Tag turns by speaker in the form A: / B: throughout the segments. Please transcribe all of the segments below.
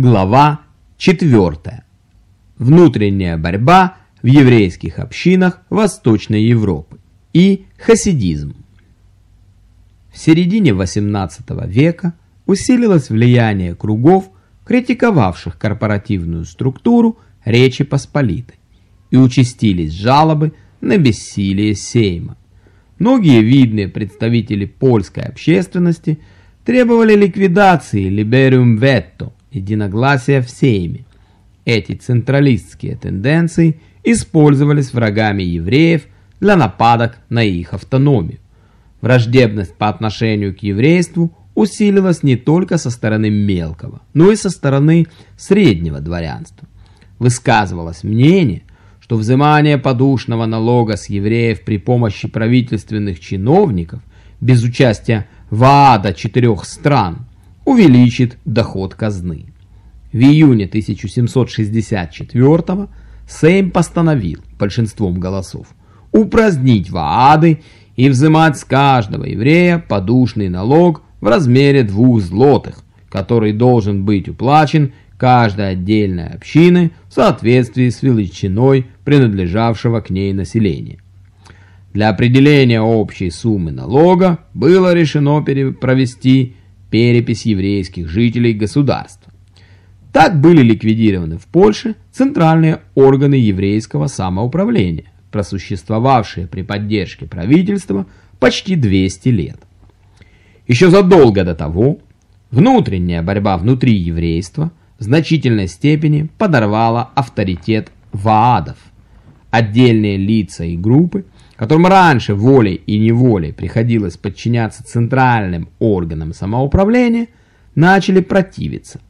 A: Глава 4. Внутренняя борьба в еврейских общинах Восточной Европы и хасидизм. В середине XVIII века усилилось влияние кругов, критиковавших корпоративную структуру Речи Посполитой, и участились жалобы на бессилие Сейма. Многие видные представители польской общественности требовали ликвидации Liberum Veto, единогласия в Сейме. Эти централистские тенденции использовались врагами евреев для нападок на их автономию. Враждебность по отношению к еврейству усилилась не только со стороны мелкого, но и со стороны среднего дворянства. Высказывалось мнение, что взимание подушного налога с евреев при помощи правительственных чиновников без участия ВААДа четырех стран увеличит доход казны. В июне 1764 Сейм постановил большинством голосов упразднить ВААДы и взимать с каждого еврея подушный налог в размере двух злотых, который должен быть уплачен каждой отдельной общины в соответствии с величиной принадлежавшего к ней населения. Для определения общей суммы налога было решено провести перепись еврейских жителей государства. Так были ликвидированы в Польше центральные органы еврейского самоуправления, просуществовавшие при поддержке правительства почти 200 лет. Еще задолго до того внутренняя борьба внутри еврейства в значительной степени подорвала авторитет ваадов. Отдельные лица и группы, которым раньше волей и неволей приходилось подчиняться центральным органам самоуправления, начали противиться.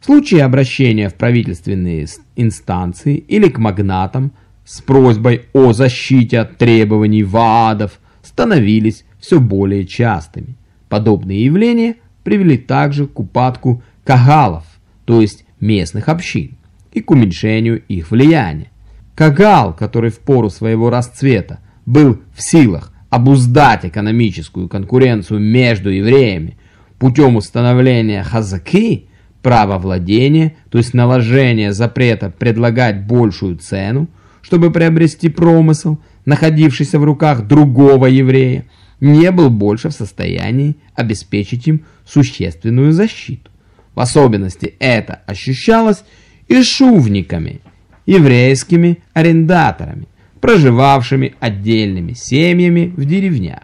A: В случае обращения в правительственные инстанции или к магнатам с просьбой о защите от требований ваадов становились все более частыми. Подобные явления привели также к упадку кагалов, то есть местных общин, и к уменьшению их влияния. Кагал, который в пору своего расцвета был в силах обуздать экономическую конкуренцию между евреями путем установления хазаки, права владения, то есть наложения запрета предлагать большую цену, чтобы приобрести промысел, находившийся в руках другого еврея, не был больше в состоянии обеспечить им существенную защиту. В особенности это ощущалось и шувниками, еврейскими арендаторами, проживавшими отдельными семьями в деревнях.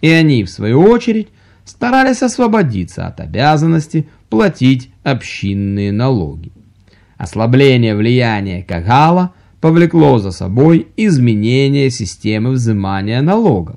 A: И они, в свою очередь, старались освободиться от обязанности платить общинные налоги. Ослабление влияния Кагала повлекло за собой изменение системы взимания налогов,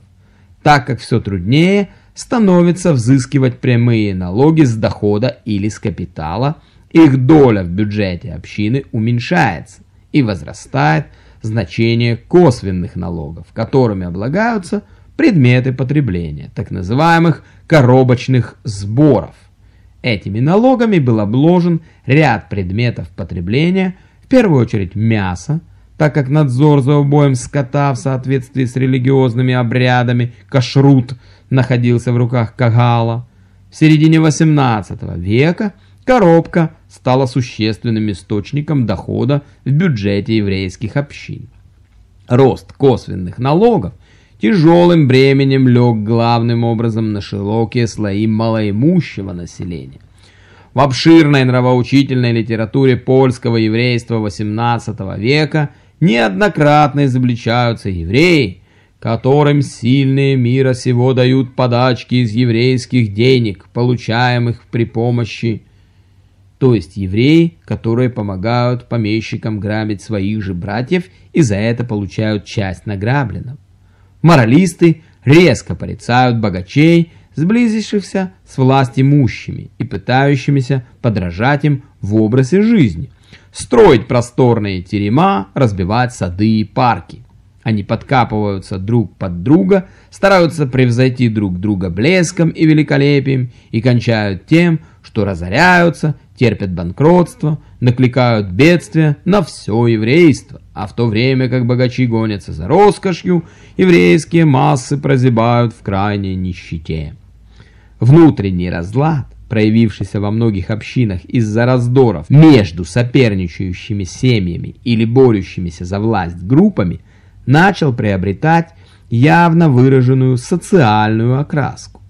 A: так как все труднее становится взыскивать прямые налоги с дохода или с капитала, их доля в бюджете общины уменьшается и возрастает значение косвенных налогов, которыми облагаются предметы потребления, так называемых коробочных сборов. Этими налогами был обложен ряд предметов потребления, в первую очередь мясо, так как надзор за убоем скота в соответствии с религиозными обрядами кашрут находился в руках Кагала. В середине 18 века коробка стала существенным источником дохода в бюджете еврейских общин. Рост косвенных налогов тяжелым бременем лег главным образом на широкие слои малоимущего населения. В обширной нравоучительной литературе польского еврейства XVIII века – неоднократно изобличаются евреи, которым сильные мира сего дают подачки из еврейских денег, получаемых при помощи, то есть евреи, которые помогают помещикам грабить своих же братьев и за это получают часть награбленного. Моралисты резко порицают богачей, сблизившихся с властимущими и пытающимися подражать им в образе жизни – строить просторные терема, разбивать сады и парки. Они подкапываются друг под друга, стараются превзойти друг друга блеском и великолепием и кончают тем, что разоряются, терпят банкротство, накликают бедствия на все еврейство, а в то время как богачи гонятся за роскошью, еврейские массы прозябают в крайней нищете. Внутренний разлад проявившийся во многих общинах из-за раздоров между соперничающими семьями или борющимися за власть группами, начал приобретать явно выраженную социальную окраску.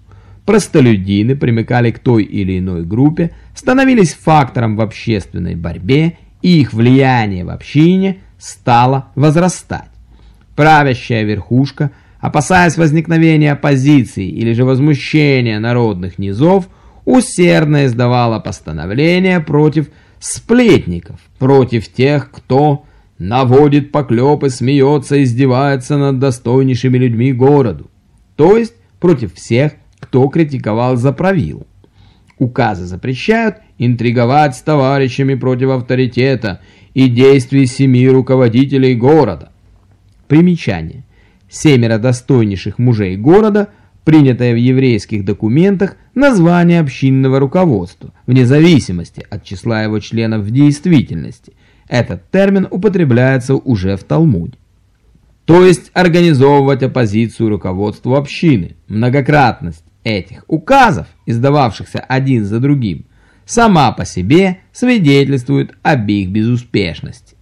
A: Простолюдины примыкали к той или иной группе, становились фактором в общественной борьбе, и их влияние в общине стало возрастать. Правящая верхушка, опасаясь возникновения оппозиции или же возмущения народных низов, усердно издавала постановления против сплетников, против тех, кто наводит поклепы, смеется, издевается над достойнейшими людьми городу, то есть против всех, кто критиковал за правил. Указы запрещают интриговать с товарищами против авторитета и действий семи руководителей города. Примечание. Семеро достойнейших мужей города, принятое в еврейских документах название общинного руководства, вне зависимости от числа его членов в действительности. Этот термин употребляется уже в Талмуде. То есть организовывать оппозицию руководству общины. Многократность этих указов, издававшихся один за другим, сама по себе свидетельствует об их безуспешности.